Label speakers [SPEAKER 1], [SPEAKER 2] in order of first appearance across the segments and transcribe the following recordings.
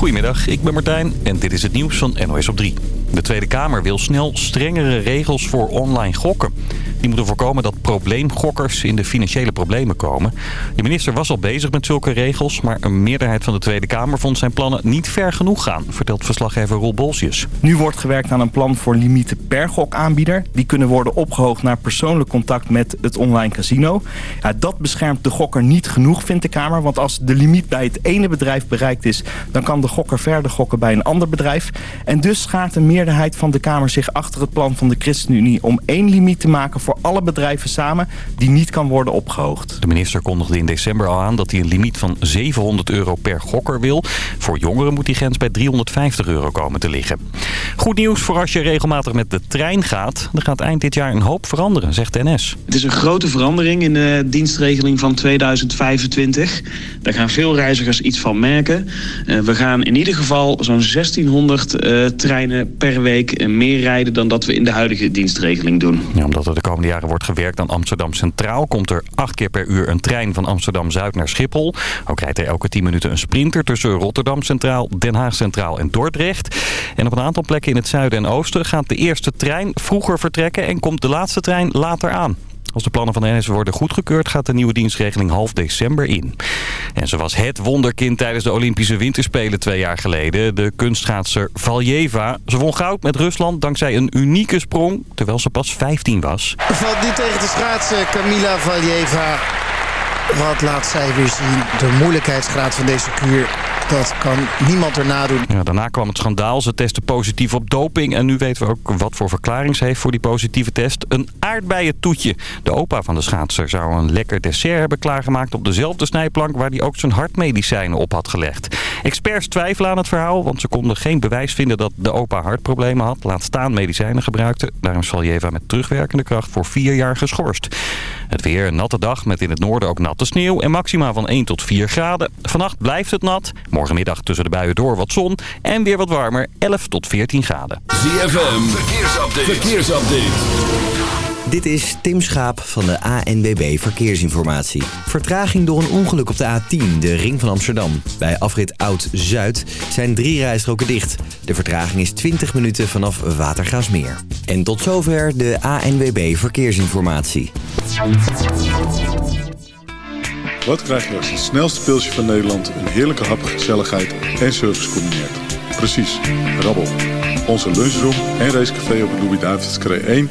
[SPEAKER 1] Goedemiddag, ik ben Martijn en dit is het nieuws van NOS op 3. De Tweede Kamer wil snel strengere regels voor online gokken. Die moeten voorkomen dat probleemgokkers in de financiële problemen komen. De minister was al bezig met zulke regels... maar een meerderheid van de Tweede Kamer vond zijn plannen niet ver genoeg gaan... vertelt verslaggever Roel Bolsjes.
[SPEAKER 2] Nu wordt gewerkt aan een plan voor limieten per gokaanbieder. Die kunnen worden opgehoogd naar persoonlijk contact met het online casino. Ja, dat beschermt de gokker niet genoeg, vindt de Kamer. Want als de limiet bij het ene bedrijf bereikt is... dan kan de gokker verder gokken bij een ander bedrijf. En dus gaat een meerderheid van de Kamer zich achter het plan van de ChristenUnie... om één limiet te maken voor voor alle bedrijven samen die niet kan worden opgehoogd.
[SPEAKER 1] De minister kondigde in december al aan dat hij een limiet van 700 euro per gokker wil. Voor jongeren moet die grens bij 350 euro komen te liggen. Goed nieuws voor als je regelmatig met de trein gaat. Er gaat eind dit jaar een hoop veranderen, zegt NS.
[SPEAKER 3] Het is een grote verandering in de dienstregeling van 2025. Daar gaan veel reizigers iets van merken. Eh, we gaan in ieder geval zo'n 1600 uh, eh, treinen per week meer rijden dan dat we in de huidige dienstregeling doen.
[SPEAKER 1] Ja, omdat er de komende jaren wordt gewerkt aan Amsterdam Centraal... komt er acht keer per uur een trein van Amsterdam-Zuid naar Schiphol. Ook rijdt er elke 10 minuten een sprinter tussen Rotterdam Centraal, Den Haag Centraal en Dordrecht. En op een aantal plekken in het zuiden en oosten gaat de eerste trein vroeger vertrekken... en komt de laatste trein later aan. Als de plannen van de NS worden goedgekeurd gaat de nieuwe dienstregeling half december in. En ze was het wonderkind tijdens de Olympische Winterspelen twee jaar geleden. De kunstschaatser Valjeva. Ze won goud met Rusland dankzij een unieke sprong, terwijl ze pas 15 was.
[SPEAKER 4] Valt niet tegen de schaatsen, Camila Valjeva. Wat laat zij weer zien? De moeilijkheidsgraad van deze kuur dat kan niemand erna doen.
[SPEAKER 1] Ja, daarna kwam het schandaal. Ze testen positief op doping. En nu weten we ook wat voor verklaring ze heeft voor die positieve test. Een aardbeientoetje. De opa van de schaatser zou een lekker dessert hebben klaargemaakt... op dezelfde snijplank waar hij ook zijn hartmedicijnen op had gelegd. Experts twijfelen aan het verhaal... want ze konden geen bewijs vinden dat de opa hartproblemen had. Laat staan medicijnen gebruikte. Daarom zal Jeva met terugwerkende kracht voor vier jaar geschorst. Het weer een natte dag met in het noorden ook natte sneeuw... en maxima van 1 tot 4 graden. Vannacht blijft het nat. Morgenmiddag tussen de buien door wat zon en weer wat warmer, 11 tot 14 graden.
[SPEAKER 5] ZFM, verkeersupdate. verkeersupdate.
[SPEAKER 6] Dit is Tim Schaap van de ANWB Verkeersinformatie. Vertraging door een ongeluk op de A10, de ring van Amsterdam. Bij afrit Oud-Zuid zijn drie rijstroken dicht. De vertraging is 20 minuten vanaf Watergaasmeer. En tot zover de ANWB Verkeersinformatie.
[SPEAKER 7] Wat krijg je als het snelste pilsje van Nederland... een heerlijke hap, gezelligheid en service combineert? Precies, rabbel. Onze lunchroom en racecafé op het Louis-David's 1...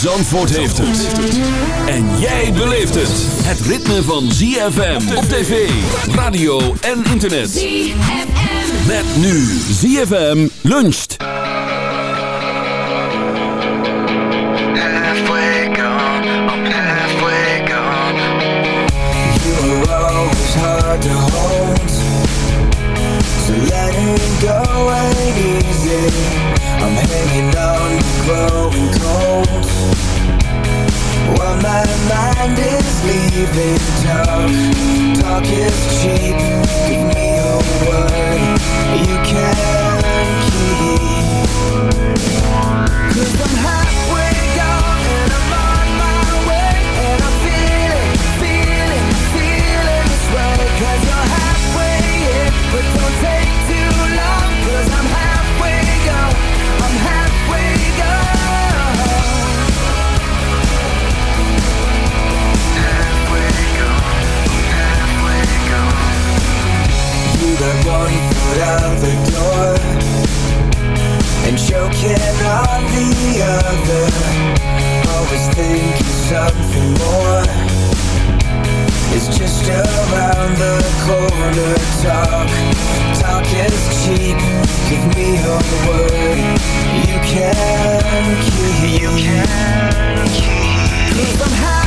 [SPEAKER 5] Zandvoort heeft het. En jij beleeft het. Het ritme van ZFM op tv, radio en internet. ZFM. Met nu ZFM luncht. hard to hold ain't easy. I'm hanging on, to growing cold. While my mind is leaving talk Talk is cheap, give me a word You can keep. Cause I'm halfway got one foot out the door and choking on the other Always thinking something more. It's just around the corner Talk, talk is cheap. Give me your word. You can keep. You can keep. Cause I'm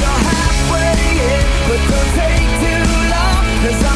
[SPEAKER 5] You're halfway in But don't take too long Cause I'm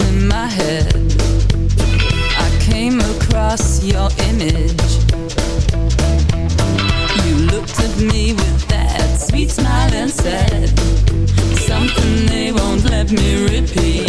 [SPEAKER 5] in
[SPEAKER 8] my head. I came across your image. You looked at me with that sweet smile and said Something they won't let me repeat.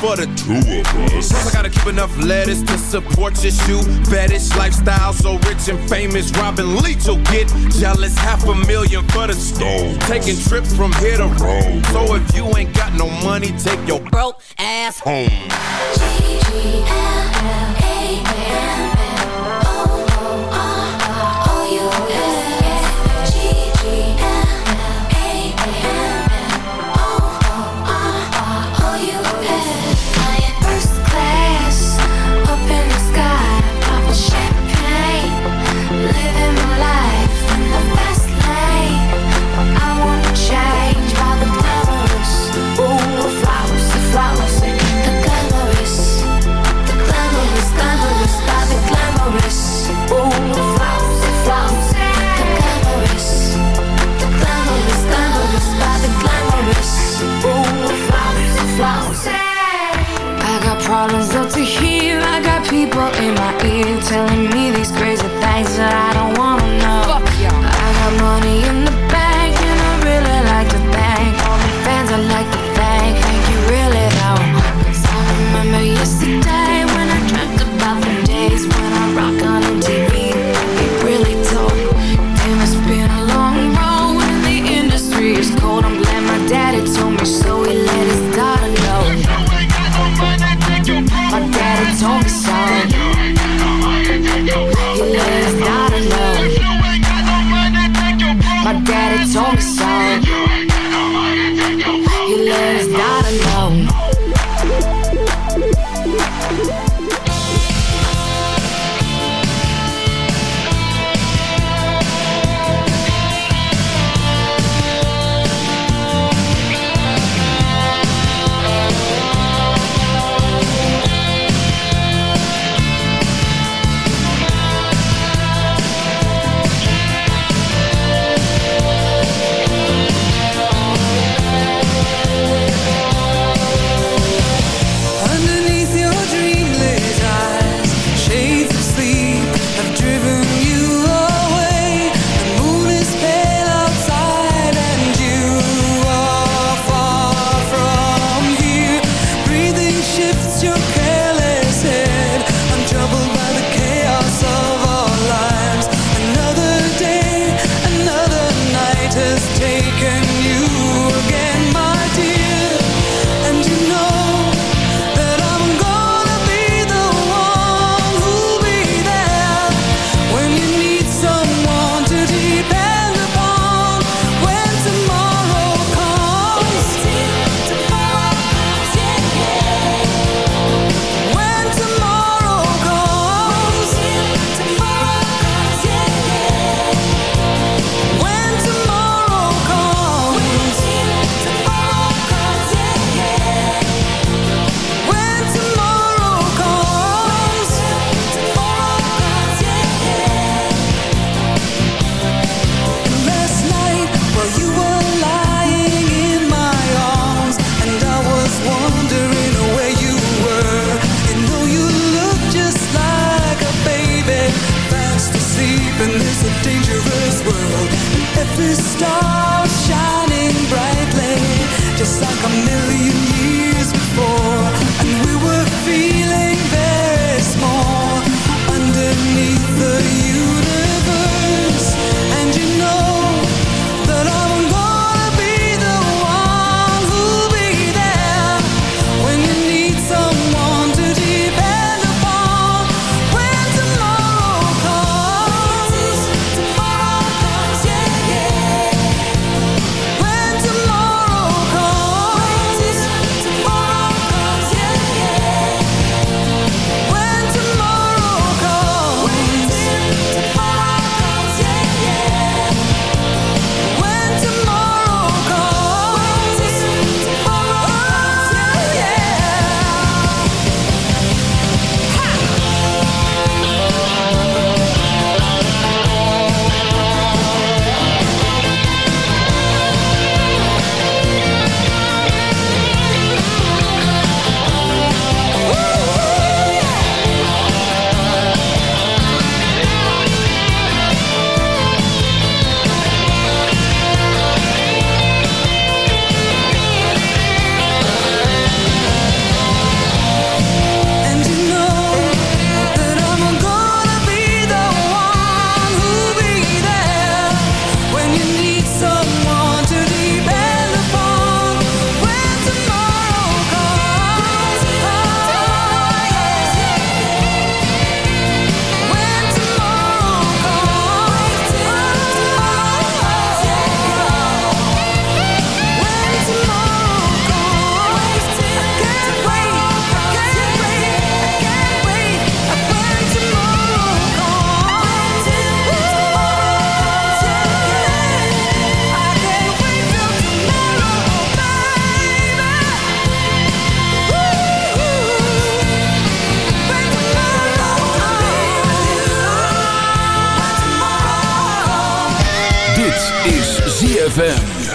[SPEAKER 8] for the
[SPEAKER 9] two of us. I gotta keep enough letters to support your shoe. Fetish lifestyle, so rich and famous. Robin Leach will get jealous. Half a million for the stone. Taking trips from here to Rome. So if you ain't got no money, take your broke ass home.
[SPEAKER 10] G-G-L-L-A-M-L
[SPEAKER 11] ZFM.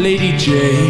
[SPEAKER 12] Lady Jane.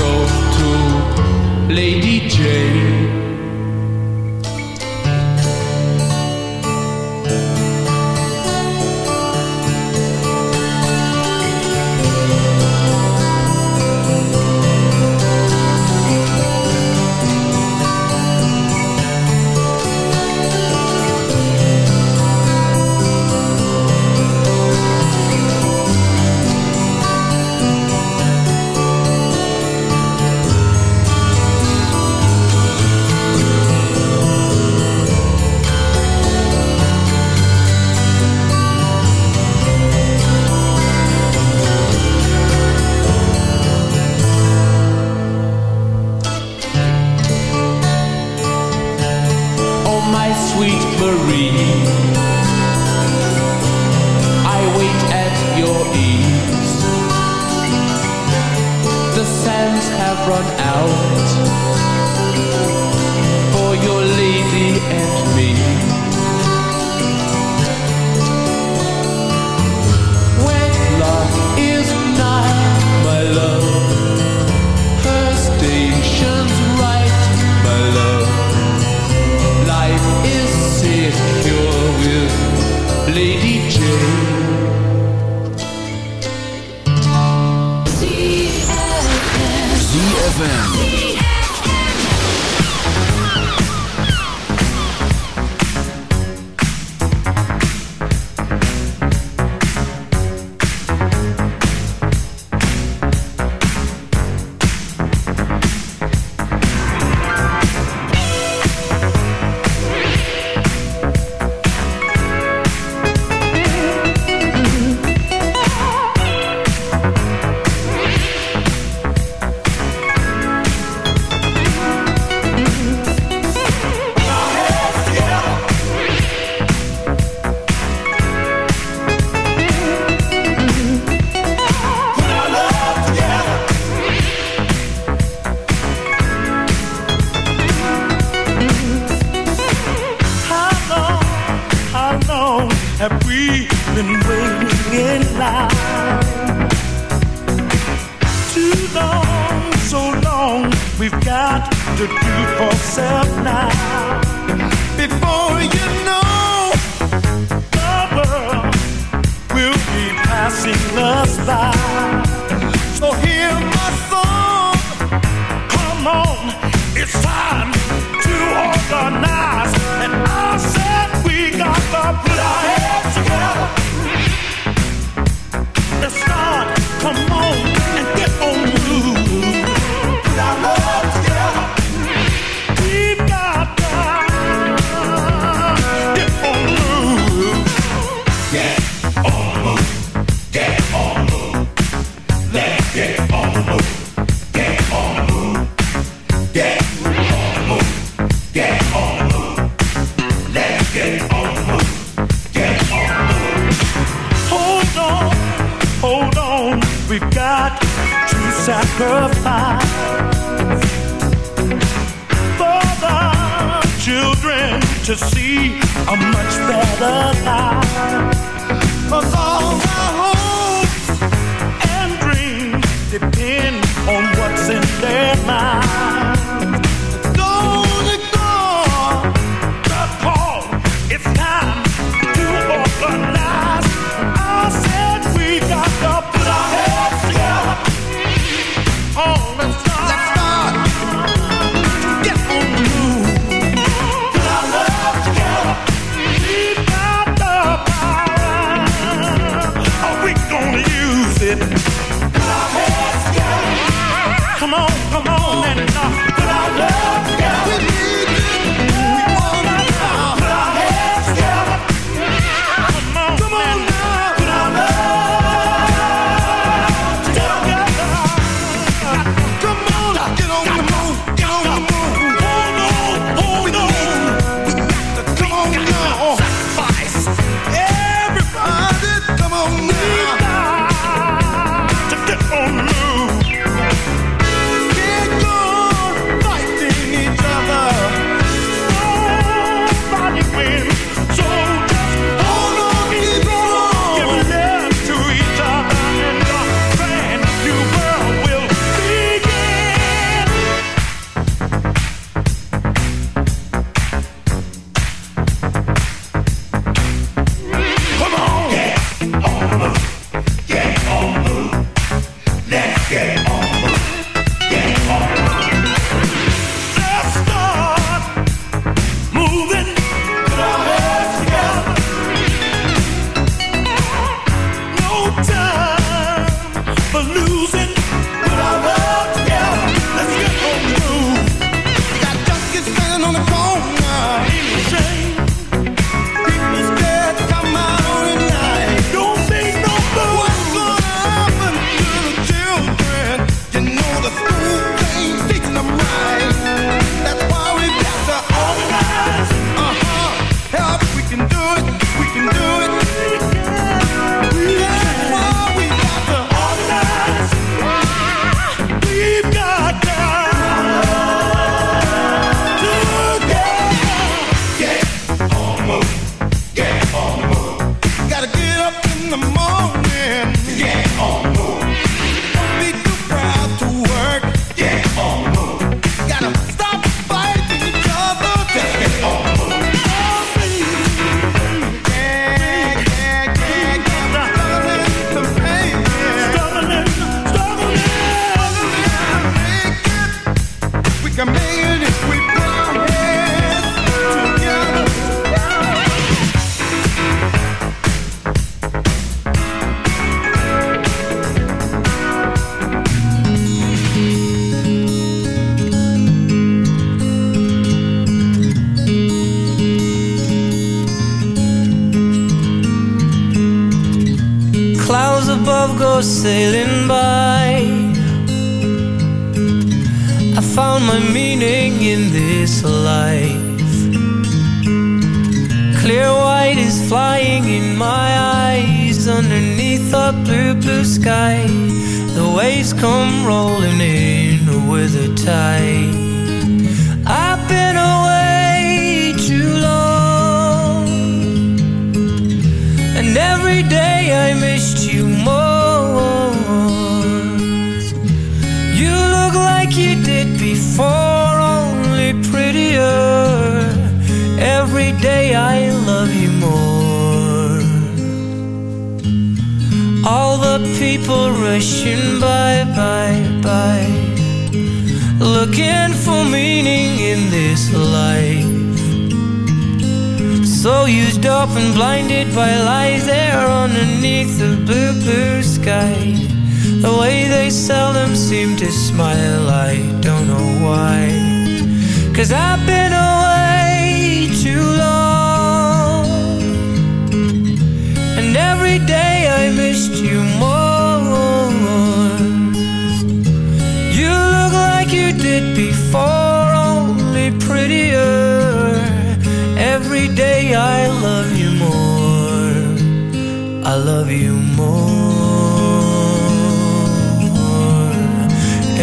[SPEAKER 12] road to Lady Jane. the sands have run out for your lady and me.
[SPEAKER 13] ZFM.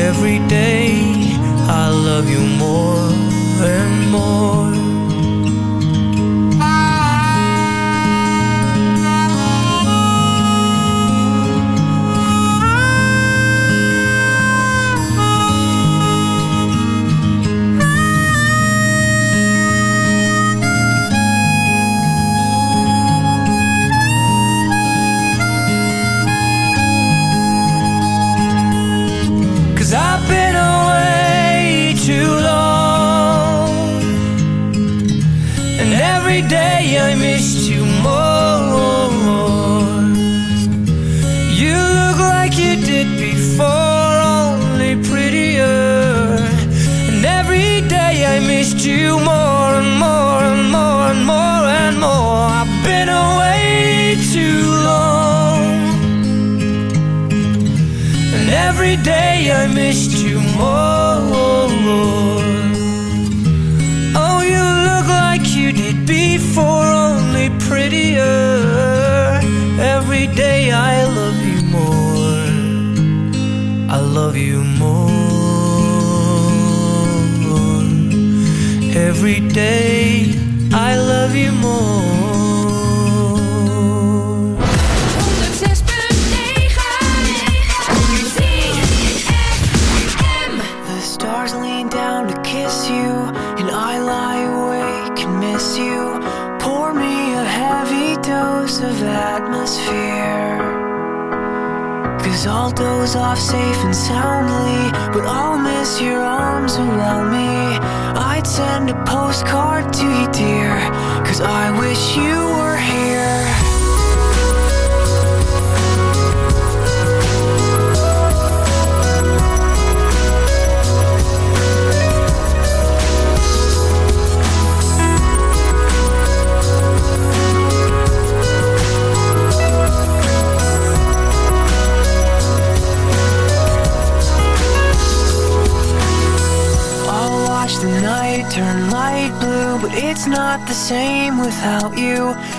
[SPEAKER 14] Every day I love you more and more. Every day I love you more. 106.9
[SPEAKER 5] The stars lean down to kiss you, and I lie awake and miss you. Pour me a heavy dose of atmosphere. Cause I'll doze off safe and soundly, but I'll miss your arms around me. Send a postcard to you, dear, cause I wish you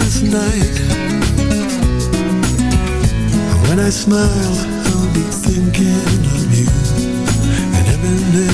[SPEAKER 15] as night. When I smile, I'll be thinking of you. And every
[SPEAKER 16] minute